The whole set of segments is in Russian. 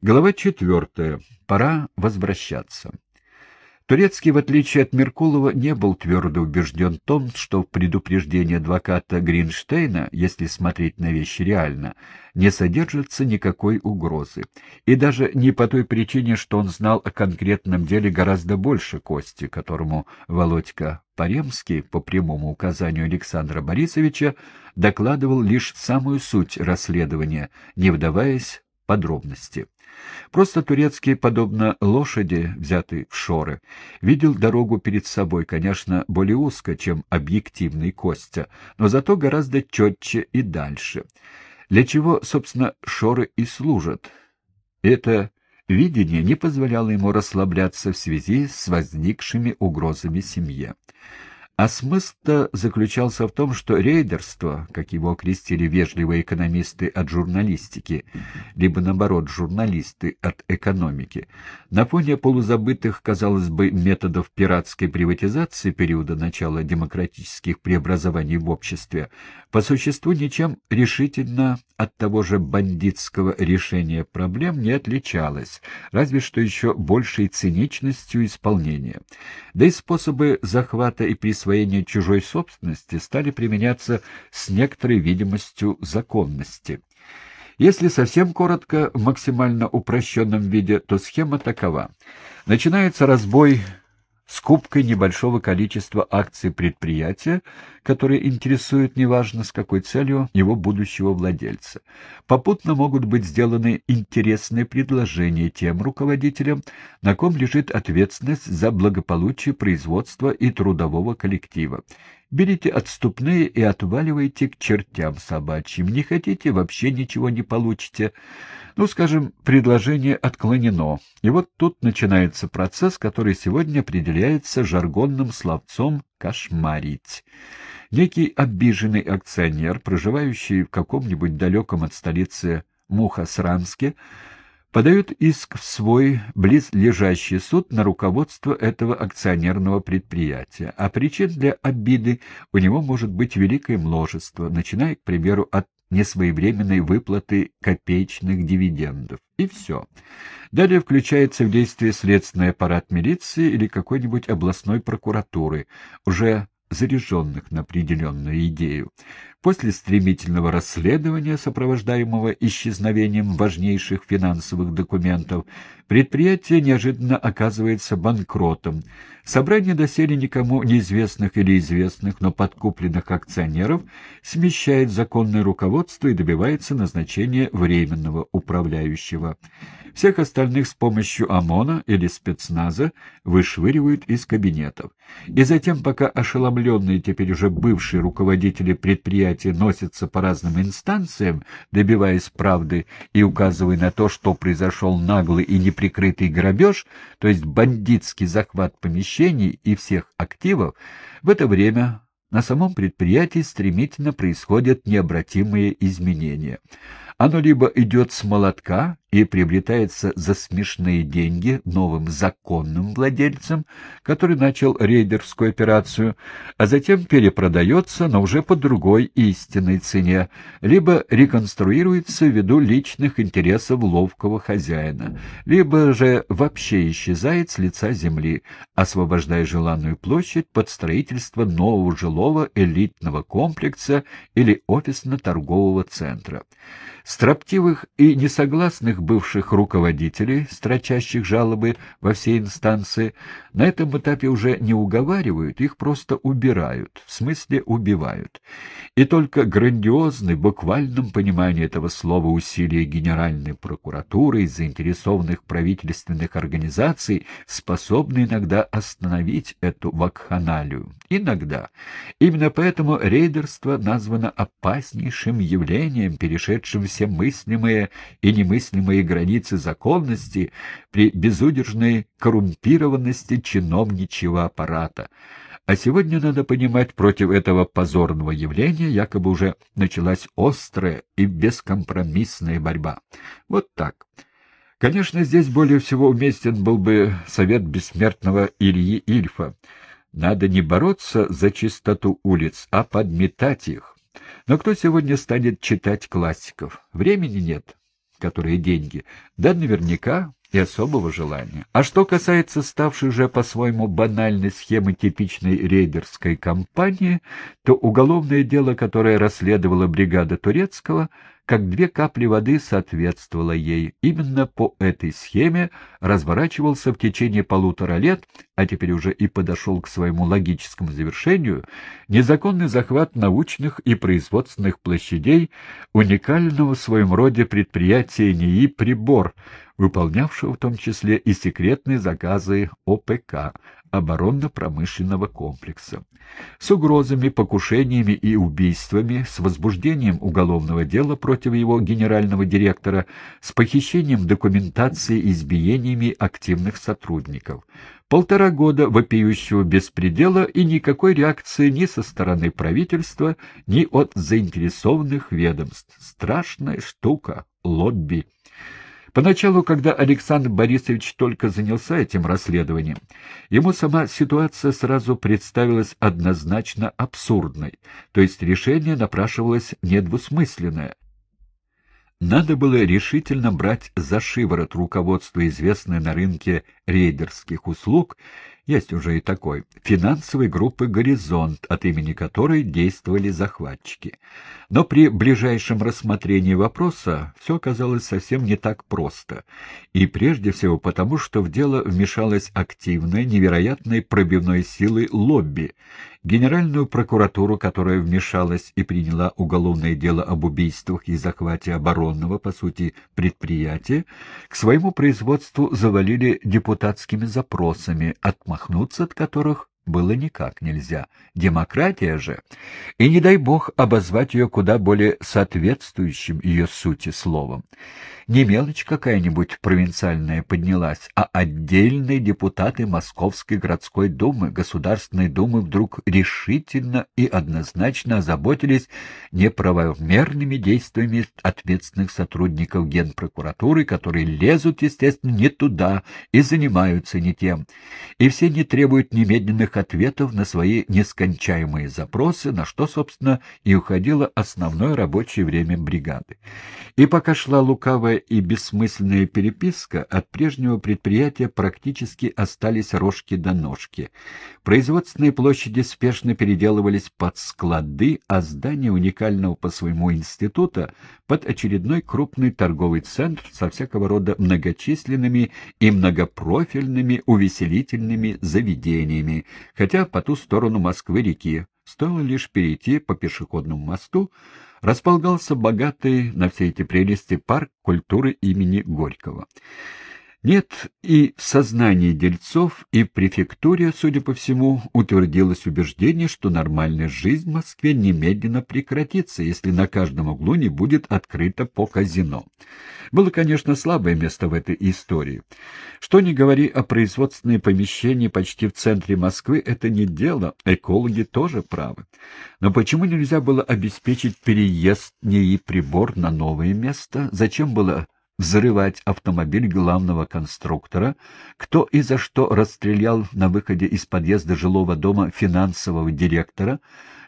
Глава четвертая. Пора возвращаться. Турецкий, в отличие от Меркулова, не был твердо убежден в том, что в предупреждении адвоката Гринштейна, если смотреть на вещи реально, не содержится никакой угрозы. И даже не по той причине, что он знал о конкретном деле гораздо больше Кости, которому Володька Паремский, по прямому указанию Александра Борисовича, докладывал лишь самую суть расследования, не вдаваясь подробности. Просто турецкий, подобно лошади, взятой в шоры, видел дорогу перед собой, конечно, более узко, чем объективный Костя, но зато гораздо четче и дальше. Для чего, собственно, шоры и служат? Это видение не позволяло ему расслабляться в связи с возникшими угрозами семье. А смысл-то заключался в том, что рейдерство, как его окрестили вежливые экономисты от журналистики, либо, наоборот, журналисты от экономики, на фоне полузабытых, казалось бы, методов пиратской приватизации периода начала демократических преобразований в обществе, по существу ничем решительно от того же бандитского решения проблем не отличалось, разве что еще большей циничностью исполнения. Да и способы захвата и присвоения чужой собственности стали применяться с некоторой видимостью законности. Если совсем коротко, в максимально упрощенном виде, то схема такова. Начинается разбой скупкой небольшого количества акций предприятия, которые интересуют неважно с какой целью его будущего владельца. Попутно могут быть сделаны интересные предложения тем руководителям, на ком лежит ответственность за благополучие производства и трудового коллектива. Берите отступные и отваливайте к чертям собачьим. Не хотите, вообще ничего не получите. Ну, скажем, предложение отклонено. И вот тут начинается процесс, который сегодня определяется жаргонным словцом «кошмарить». Некий обиженный акционер, проживающий в каком-нибудь далеком от столицы Мухасранске, подают иск в свой близлежащий суд на руководство этого акционерного предприятия, а причин для обиды у него может быть великое множество, начиная, к примеру, от несвоевременной выплаты копеечных дивидендов. И все. Далее включается в действие следственный аппарат милиции или какой-нибудь областной прокуратуры, уже заряженных на определенную идею. После стремительного расследования, сопровождаемого исчезновением важнейших финансовых документов, предприятие неожиданно оказывается банкротом. Собрание доселе никому неизвестных или известных, но подкупленных акционеров смещает законное руководство и добивается назначения временного управляющего. Всех остальных с помощью ОМОНа или спецназа вышвыривают из кабинетов. И затем, пока ошеломленные теперь уже бывшие руководители предприятия носятся по разным инстанциям, добиваясь правды и указывая на то, что произошел наглый и неприкрытый грабеж, то есть бандитский захват помещений и всех активов, в это время на самом предприятии стремительно происходят необратимые изменения. Оно либо идет с молотка и приобретается за смешные деньги новым законным владельцем, который начал рейдерскую операцию, а затем перепродается, но уже по другой истинной цене, либо реконструируется ввиду личных интересов ловкого хозяина, либо же вообще исчезает с лица земли, освобождая желанную площадь под строительство нового жилого элитного комплекса или офисно-торгового центра. Строптивых и несогласных бывших руководителей, строчащих жалобы во все инстанции, на этом этапе уже не уговаривают, их просто убирают, в смысле убивают. И только грандиозный, в буквальном понимании этого слова усилия Генеральной прокуратуры и заинтересованных правительственных организаций способны иногда остановить эту вакханалию. Иногда. Именно поэтому рейдерство названо опаснейшим явлением, перешедшим все мыслимые и немыслимые границы законности при безудержной коррумпированности чиновничьего аппарата. А сегодня, надо понимать, против этого позорного явления якобы уже началась острая и бескомпромиссная борьба. Вот так. Конечно, здесь более всего уместен был бы совет бессмертного Ильи Ильфа. Надо не бороться за чистоту улиц, а подметать их. Но кто сегодня станет читать классиков? Времени нет. которые деньги, да наверняка и особого желания. А что касается ставшей же по-своему банальной схемы типичной рейдерской кампании, то уголовное дело, которое расследовала бригада Турецкого, как две капли воды соответствовало ей. Именно по этой схеме разворачивался в течение полутора лет, а теперь уже и подошел к своему логическому завершению, незаконный захват научных и производственных площадей уникального в своем роде предприятия НИИ «Прибор», выполнявшего в том числе и секретные заказы ОПК оборонно-промышленного комплекса. С угрозами, покушениями и убийствами, с возбуждением уголовного дела против его генерального директора, с похищением документации и избиениями активных сотрудников. Полтора года вопиющего беспредела и никакой реакции ни со стороны правительства, ни от заинтересованных ведомств. Страшная штука — лобби. Поначалу, когда Александр Борисович только занялся этим расследованием, ему сама ситуация сразу представилась однозначно абсурдной, то есть решение напрашивалось недвусмысленное. Надо было решительно брать за шиворот руководство известной на рынке рейдерских услуг есть уже и такой, финансовой группы «Горизонт», от имени которой действовали захватчики. Но при ближайшем рассмотрении вопроса все оказалось совсем не так просто. И прежде всего потому, что в дело вмешалась активная, невероятной пробивной силой лобби, Генеральную прокуратуру, которая вмешалась и приняла уголовное дело об убийствах и захвате оборонного, по сути, предприятия, к своему производству завалили депутатскими запросами, отмахнуться от которых было никак нельзя. Демократия же, и не дай бог обозвать ее куда более соответствующим ее сути словом. Не мелочь какая-нибудь провинциальная поднялась, а отдельные депутаты Московской городской думы, Государственной думы вдруг решительно и однозначно озаботились неправомерными действиями ответственных сотрудников Генпрокуратуры, которые лезут, естественно, не туда и занимаются не тем. И все не требуют немедленных ответов на свои нескончаемые запросы, на что, собственно, и уходило основное рабочее время бригады. И пока шла лукавая и бессмысленная переписка, от прежнего предприятия практически остались рожки до ножки. Производственные площади спешно переделывались под склады, а здание уникального по своему института под очередной крупный торговый центр со всякого рода многочисленными и многопрофильными увеселительными заведениями, хотя по ту сторону Москвы-реки стоило лишь перейти по пешеходному мосту, располагался богатый на все эти прелести парк культуры имени Горького. Нет, и в сознании дельцов, и в префектуре, судя по всему, утвердилось убеждение, что нормальная жизнь в Москве немедленно прекратится, если на каждом углу не будет открыто по казино. Было, конечно, слабое место в этой истории. Что ни говори о производственные помещения почти в центре Москвы, это не дело, экологи тоже правы. Но почему нельзя было обеспечить переезд НИИ прибор на новое место? Зачем было взрывать автомобиль главного конструктора, кто и за что расстрелял на выходе из подъезда жилого дома финансового директора,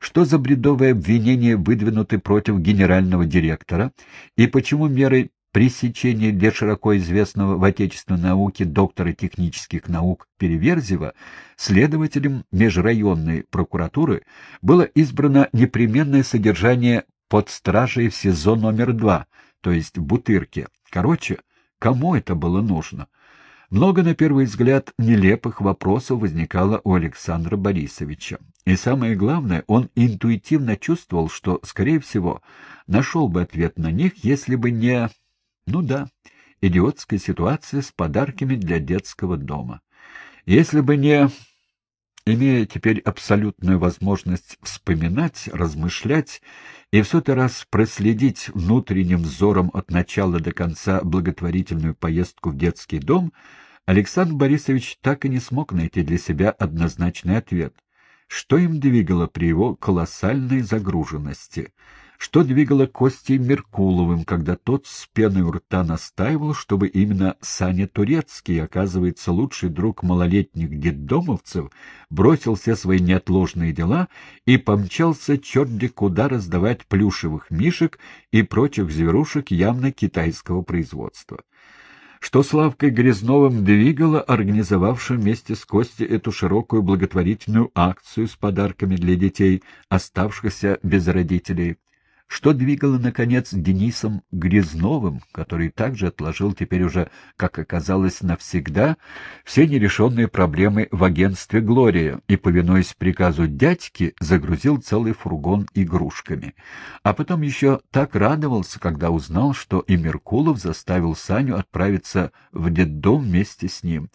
что за бредовые обвинения выдвинуты против генерального директора и почему меры пресечения для широко известного в отечественной науке доктора технических наук Переверзева следователем межрайонной прокуратуры было избрано непременное содержание под стражей в СИЗО номер два, то есть Бутырке, Короче, кому это было нужно? Много, на первый взгляд, нелепых вопросов возникало у Александра Борисовича. И самое главное, он интуитивно чувствовал, что, скорее всего, нашел бы ответ на них, если бы не... Ну да, идиотская ситуация с подарками для детского дома. Если бы не... Имея теперь абсолютную возможность вспоминать, размышлять и в сотый раз проследить внутренним взором от начала до конца благотворительную поездку в детский дом, Александр Борисович так и не смог найти для себя однозначный ответ. Что им двигало при его колоссальной загруженности? Что двигало Костей Меркуловым, когда тот с пеной у рта настаивал, чтобы именно Саня Турецкий, оказывается, лучший друг малолетних детдомовцев, бросил все свои неотложные дела и помчался черт куда раздавать плюшевых мишек и прочих зверушек явно китайского производства. Что Славкой Грязновым двигало организовавшим вместе с Костей эту широкую благотворительную акцию с подарками для детей, оставшихся без родителей что двигало, наконец, Денисом Грязновым, который также отложил теперь уже, как оказалось, навсегда все нерешенные проблемы в агентстве «Глория» и, повинуясь приказу дядьки, загрузил целый фургон игрушками. А потом еще так радовался, когда узнал, что и Меркулов заставил Саню отправиться в детдом вместе с ним,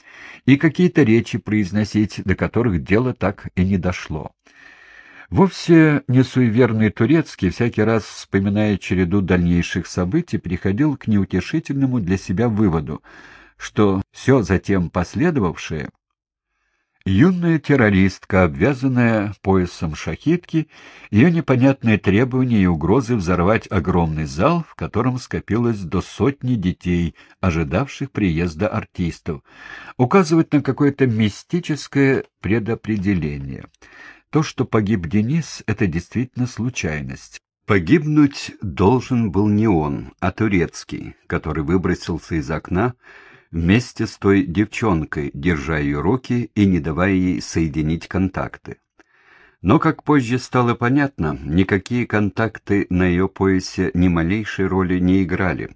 и какие-то речи произносить, до которых дело так и не дошло. Вовсе не суеверный турецкий, всякий раз вспоминая череду дальнейших событий, приходил к неутешительному для себя выводу, что все затем последовавшее Юная террористка, обвязанная поясом шахитки, ее непонятные требования и угрозы взорвать огромный зал, в котором скопилось до сотни детей, ожидавших приезда артистов, указывают на какое-то мистическое предопределение — то, что погиб Денис, это действительно случайность. Погибнуть должен был не он, а Турецкий, который выбросился из окна вместе с той девчонкой, держа ее руки и не давая ей соединить контакты. Но, как позже стало понятно, никакие контакты на ее поясе ни малейшей роли не играли.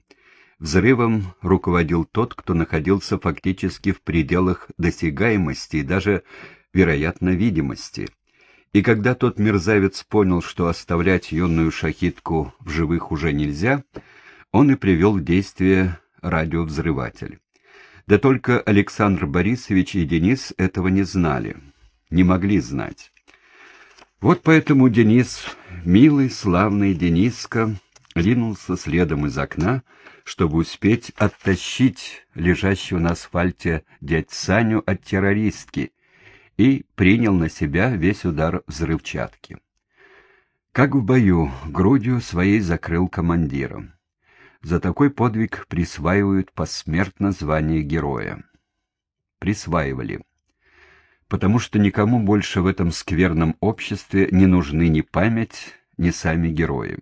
Взрывом руководил тот, кто находился фактически в пределах досягаемости и даже, вероятно, видимости. И когда тот мерзавец понял, что оставлять юную шахитку в живых уже нельзя, он и привел в действие радиовзрыватель. Да только Александр Борисович и Денис этого не знали, не могли знать. Вот поэтому Денис, милый, славный Дениска, ринулся следом из окна, чтобы успеть оттащить лежащего на асфальте дядь Саню от террористки, и принял на себя весь удар взрывчатки. Как в бою, грудью своей закрыл командира. За такой подвиг присваивают посмертно звание героя. Присваивали. Потому что никому больше в этом скверном обществе не нужны ни память, ни сами герои.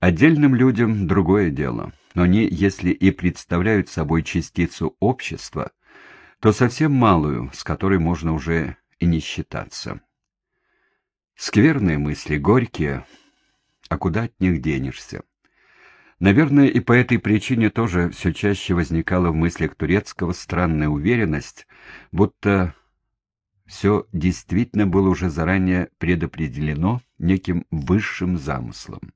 Отдельным людям другое дело, но они, если и представляют собой частицу общества, то совсем малую, с которой можно уже и не считаться. Скверные мысли, горькие, а куда от них денешься? Наверное, и по этой причине тоже все чаще возникала в мыслях турецкого странная уверенность, будто все действительно было уже заранее предопределено неким высшим замыслом.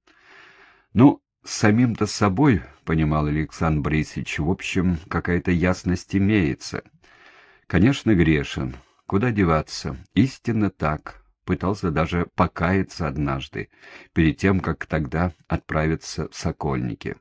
Ну, самим-то собой, понимал Александр Борисович, в общем, какая-то ясность имеется — Конечно, грешен. Куда деваться? Истинно так. Пытался даже покаяться однажды, перед тем, как тогда отправиться в Сокольники.